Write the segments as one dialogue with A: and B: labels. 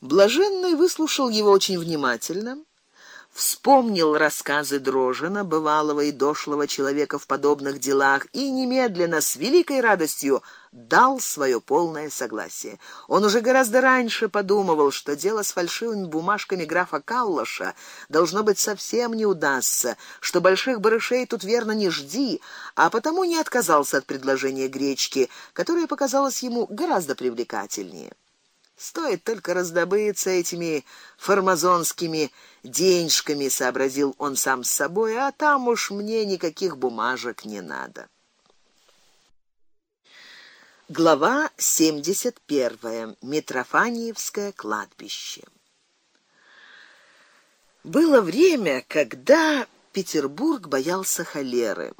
A: Блаженный выслушал его очень внимательно, вспомнил рассказы Дрожина, бывалого и дошлого человека в подобных делах, и немедленно с великой радостью дал свое полное согласие. Он уже гораздо раньше подумывал, что дело с фальшивыми бумажками графа Каллаша должно быть совсем не удастся, что больших барышей тут верно не жди, а потому не отказался от предложения гречки, которое показалось ему гораздо привлекательнее. Стоит только раздобыться этими формазонскими денежками, сообразил он сам с собой, а там уж мне никаких бумажек не надо. Глава 71. Митрофаниевское кладбище. Было время, когда Петербург боялся холеры.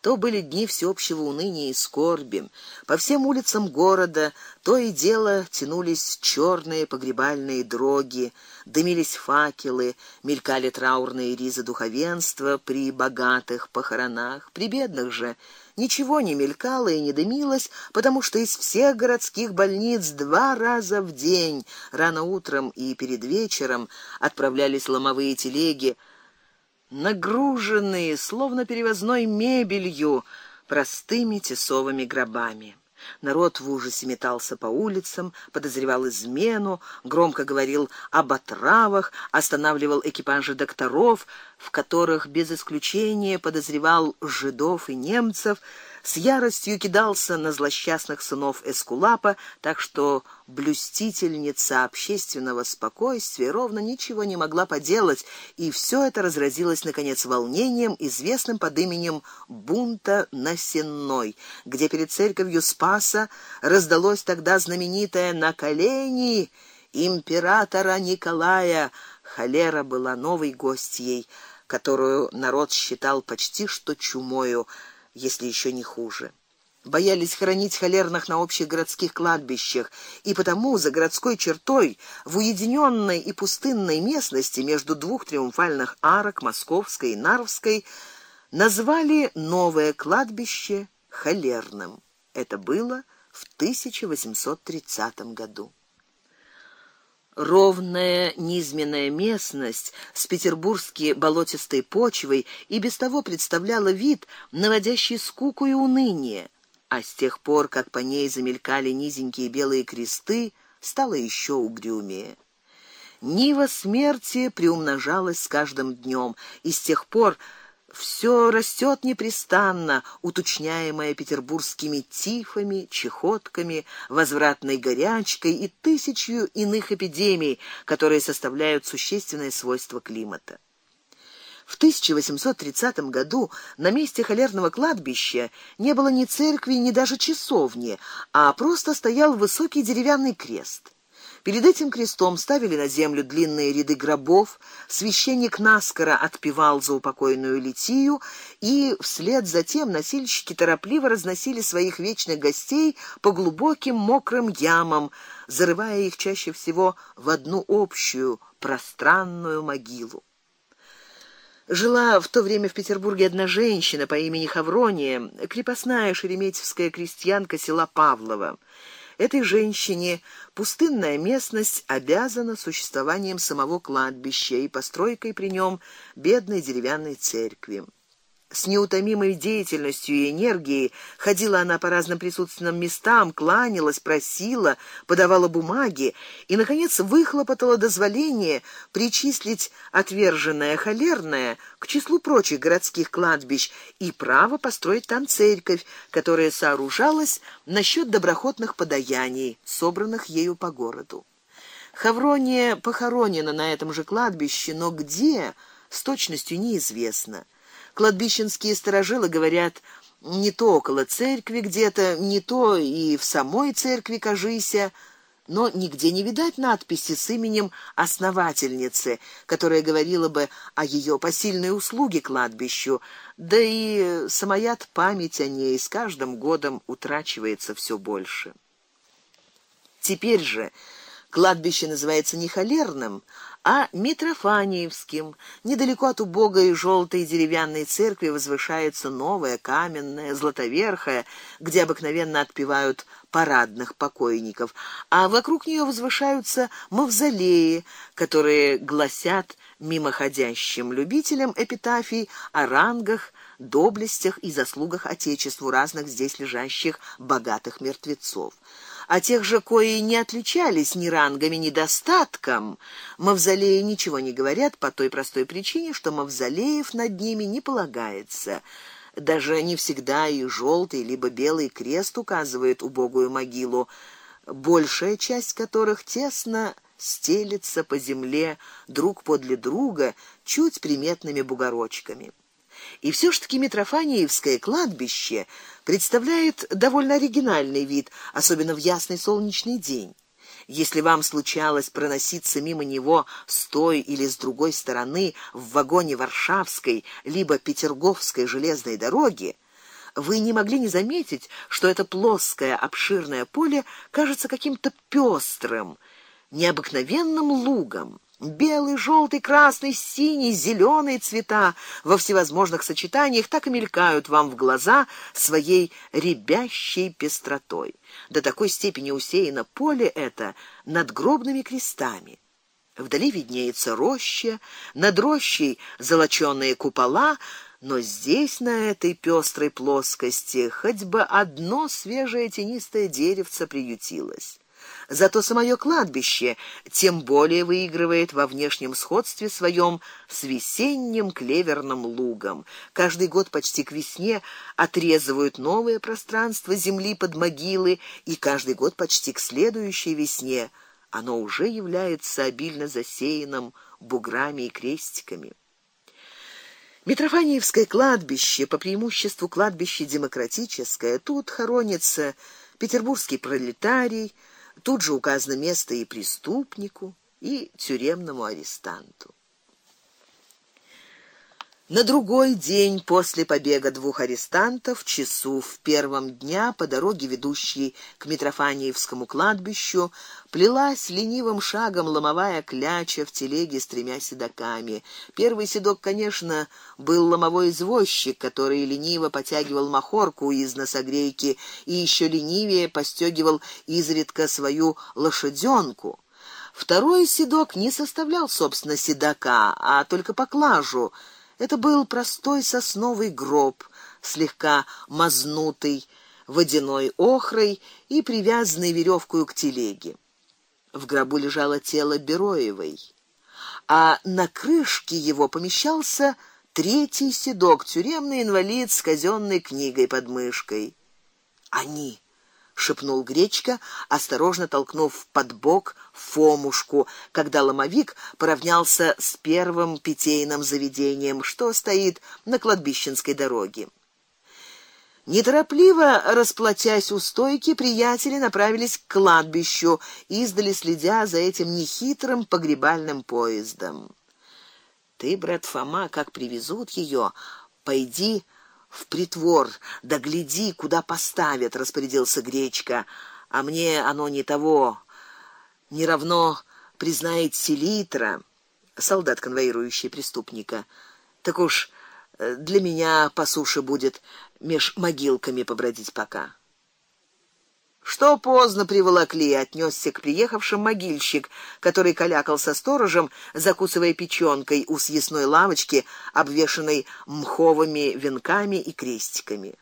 A: То были дни всеобщего уныния и скорби. По всем улицам города то и дело тянулись черные погребальные дроги, дымились факелы, мелькали траурные ризы духовенства при богатых похоронах, при бедных же ничего не мелькало и не дымилось, потому что из всех городских больниц два раза в день, рано утром и перед вечером, отправлялись ломовые телеги нагруженные, словно перевозной мебелью, простыми тесовыми гробами. Народ в ужасе метался по улицам, подозревал измену, громко говорил об отравах, останавливал экипажи докторов, в которых без исключения подозревал жидов и немцев, с яростью кидался на злосчастных сынов Эскулапа, так что блюстительница общественного спокойствия ровно ничего не могла поделать, и все это разразилось наконец волнением, известным под именем бунта на Сенной, где перед церковью Спаса раздалось тогда знаменитое на колени императора Николая. Холера была новой гостьей, которую народ считал почти что чумою если еще не хуже. Боялись хоронить холерных на общих городских кладбищах, и потому за городской чертой, в уединенной и пустынной местности между двух триумфальных арок Московской и Нарвской, назвали новое кладбище холерным. Это было в 1830 году. Ровная низменная местность с петербургской болотистой почвой и без того представляла вид, наводящий скуку и уныние, а с тех пор, как по ней замелькали низенькие белые кресты, стало еще угрюмее. Нива смерти приумножалась с каждым днем, и с тех пор все растет непрестанно, уточняемое петербургскими тифами, чехотками, возвратной горячкой и тысячью иных эпидемий, которые составляют существенное свойство климата. В 1830 году на месте холерного кладбища не было ни церкви, ни даже часовни, а просто стоял высокий деревянный крест. Перед этим крестом ставили на землю длинные ряды гробов, священник наскоро отпевал за упокоенную Литию, и вслед за тем носильщики торопливо разносили своих вечных гостей по глубоким мокрым ямам, зарывая их чаще всего в одну общую пространную могилу. Жила в то время в Петербурге одна женщина по имени Хаврония, крепостная шереметьевская крестьянка села Павлова. Этой женщине пустынная местность обязана существованием самого кладбища и постройкой при нем бедной деревянной церкви. С неутомимой деятельностью и энергией ходила она по разным присутственным местам, кланялась, просила, подавала бумаги и наконец выхлопотала дозволение причислить отверженное холерное к числу прочих городских кладбищ и право построить там церковь, которая сооружалась на счет доброхотных подаяний, собранных ею по городу. Хаврония похоронена на этом же кладбище, но где с точностью неизвестно. Кладбищенские сторожилы говорят, не то около церкви где-то, не то и в самой церкви, кажися, но нигде не видать надписи с именем основательницы, которая говорила бы о ее посильной услуге кладбищу. Да и самая память о ней с каждым годом утрачивается все больше. Теперь же кладбище называется не холерным, а Митрофаниевским. Недалеко от убогой желтой деревянной церкви возвышается новая каменная, златоверхая, где обыкновенно отпевают парадных покойников, а вокруг нее возвышаются мавзолеи, которые гласят мимоходящим любителям эпитафий о рангах, доблестях и заслугах отечеству разных здесь лежащих богатых мертвецов а тех же, кои не отличались ни рангами, ни достатком, мавзолеи ничего не говорят по той простой причине, что мавзолеев над ними не полагается. Даже не всегда и желтый либо белый крест указывает убогую могилу, большая часть которых тесно стелется по земле друг подле друга чуть приметными бугорочками. И все ж таки Митрофаниевское кладбище представляет довольно оригинальный вид, особенно в ясный солнечный день. Если вам случалось проноситься мимо него с той или с другой стороны в вагоне Варшавской либо Петерговской железной дороги, вы не могли не заметить, что это плоское обширное поле кажется каким-то пестрым, необыкновенным лугом. Белый, желтый, красный, синий, зеленый цвета во всевозможных сочетаниях так и мелькают вам в глаза своей рябящей пестротой. До такой степени усеяно поле это надгробными крестами. Вдали виднеется роща, над рощей золочёные купола, но здесь на этой пестрой плоскости хоть бы одно свежее тенистое деревце приютилось. Зато самое кладбище тем более выигрывает во внешнем сходстве своем с весенним клеверным лугом. Каждый год почти к весне отрезывают новое пространство земли под могилы, и каждый год почти к следующей весне оно уже является обильно засеянным буграми и крестиками. Митрофаниевское кладбище, по преимуществу кладбище демократическое, тут хоронится петербургский пролетарий, Тут же указано место и преступнику, и тюремному арестанту. На другой день после побега двух арестантов, часу в первом дня по дороге, ведущей к Митрофаниевскому кладбищу, плелась ленивым шагом ломовая кляча в телеге с тремя седаками. Первый седок, конечно, был ломовой извозчик, который лениво потягивал махорку из носогрейки и еще ленивее постёгивал изредка свою лошадёнку. Второй седок не составлял собственно седока, а только поклажу — это был простой сосновый гроб, слегка мазнутый водяной охрой и привязанный веревкой к телеге. В гробу лежало тело Бероевой, а на крышке его помещался третий седок, тюремный инвалид с казенной книгой под мышкой. Они шепнул Гречка, осторожно толкнув под бок Фомушку, когда ломовик поравнялся с первым питейным заведением, что стоит на кладбищенской дороге. Неторопливо расплатясь у стойки, приятели направились к кладбищу, издали следя за этим нехитрым погребальным поездом. Ты, брат Фома, как привезут ее, пойди в притвор, да гляди, куда поставят, распорядился Гречка. А мне оно не того, не равно признает селитра, солдат конвоирующий преступника. Так уж э, для меня по суше будет меж могилками побродить пока. Что поздно приволокли, отнесся к приехавшим могильщик, который калякал со сторожем, закусывая печёнкой у съестной лавочки, обвешанной мховыми венками и крестиками.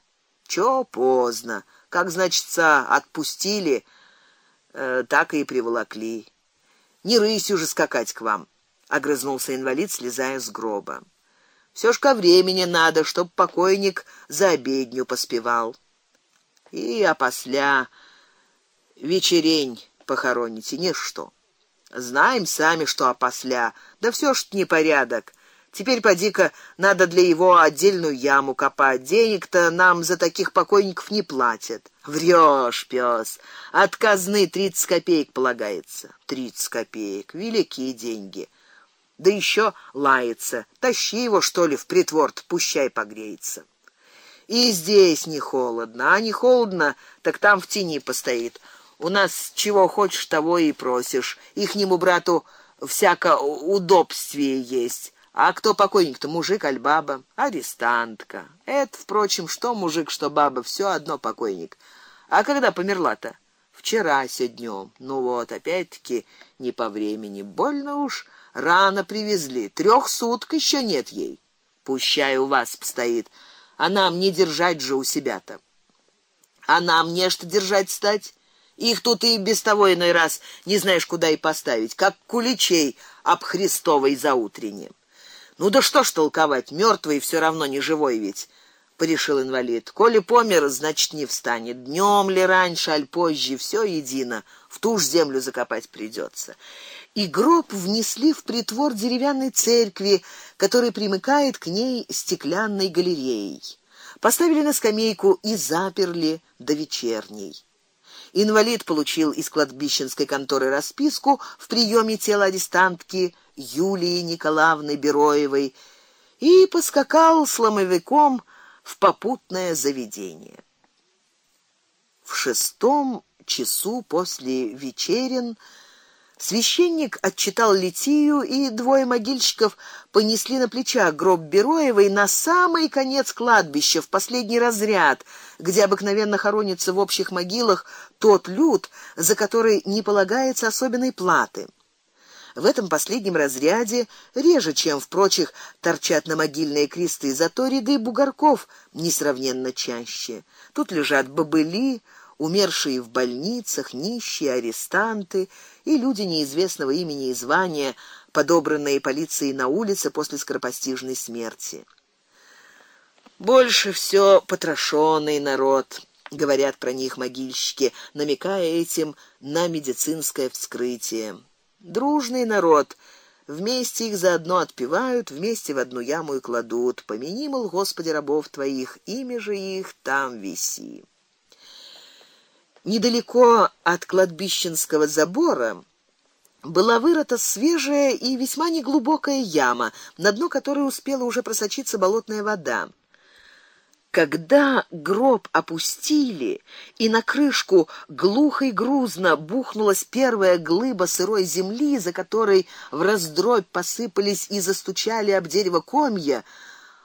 A: Чё поздно? Как значится, отпустили, э, так и приволокли. Не рысью же скакать к вам, огрызнулся инвалид, слезая с гроба. Всё ж ко времени надо, чтоб покойник за обедню поспевал. И опосля вечерень похороните, не что. Знаем сами, что опосля, да все ж непорядок. Теперь поди-ка надо для его отдельную яму копать. Денег-то нам за таких покойников не платят. Врёшь, пёс. От казны 30 копеек полагается. 30 копеек великие деньги. Да еще лается. Тащи его что ли в притвор, пущай погреется. И здесь не холодно, а не холодно, так там в тени постоит. У нас чего хочешь, того и просишь. Ихнему брату всяко удобствие есть. А кто покойник-то, мужик аль баба? Арестантка. Это, впрочем, что мужик, что баба, все одно покойник. А когда померла-то? Вчера днем. Ну вот, опять-таки не по времени. Больно уж рано привезли. Трех суток еще нет ей. Пущай у вас постоит. А нам не держать же у себя-то. А нам не что держать стать. Их тут и без того иной раз не знаешь куда и поставить, как куличей об Христовой заутренне. Ну да что ж толковать, мертвый все равно не живой ведь, порешил инвалид. Коли помер, значит не встанет. Днем ли раньше, аль позже, все едино, в ту ж землю закопать придется. И гроб внесли в притвор деревянной церкви, который примыкает к ней стеклянной галереей. Поставили на скамейку и заперли до вечерней. Инвалид получил из кладбищенской конторы расписку в приеме тела арестантки Юлии Николаевны Бероевой и поскакал с ломовиком в попутное заведение. В шестом часу после вечерен священник отчитал литию, и двое могильщиков понесли на плечах гроб Бероевой на самый конец кладбища, в последний разряд, где обыкновенно хоронится в общих могилах тот люд, за который не полагается особенной платы. В этом последнем разряде реже, чем в прочих, торчат на могильные кресты, зато ряды бугорков несравненно чаще. Тут лежат бобыли, умершие в больницах, нищие, арестанты и люди неизвестного имени и звания, подобранные полицией на улице после скоропостижной смерти. Больше все потрошенный народ, говорят про них могильщики, намекая этим на медицинское вскрытие. Дружный народ. Вместе их заодно отпевают, вместе в одну яму и кладут. Помяни, мол, Господи, рабов твоих, имя же их там виси. Недалеко от кладбищенского забора была вырыта свежая и весьма неглубокая яма, на дно которой успела уже просочиться болотная вода. Когда гроб опустили, и на крышку глухо и грузно бухнулась первая глыба сырой земли, за которой в раздробь посыпались и застучали об дерево комья,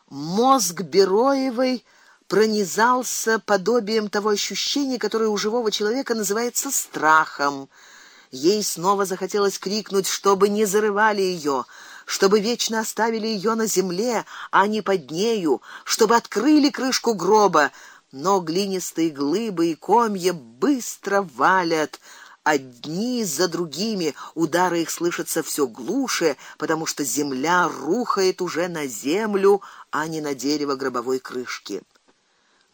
A: мозг Бероевой пронизался подобием того ощущения, которое у живого человека называется страхом. Ей снова захотелось крикнуть, чтобы не зарывали ее чтобы вечно оставили ее на земле, а не под нею, чтобы открыли крышку гроба, но глинистые глыбы и комья быстро валят одни за другими, удары их слышатся все глуше, потому что земля рухает уже на землю, а не на дерево гробовой крышки.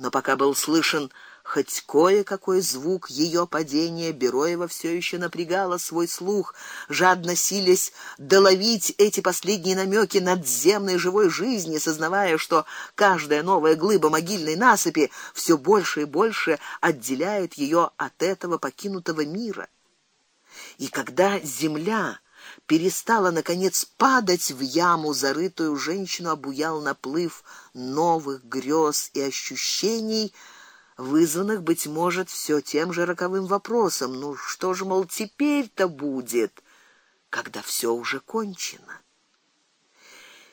A: Но пока был слышен Хоть кое-какой звук ее падения Бероева все еще напрягала свой слух, жадно силясь доловить эти последние намеки надземной живой жизни, сознавая, что каждая новая глыба могильной насыпи все больше и больше отделяет ее от этого покинутого мира. И когда земля перестала наконец падать в яму, зарытую женщину обуял наплыв новых грез и ощущений, вызванных быть может все тем же роковым вопросом: ну что же мол теперь-то будет, когда все уже кончено?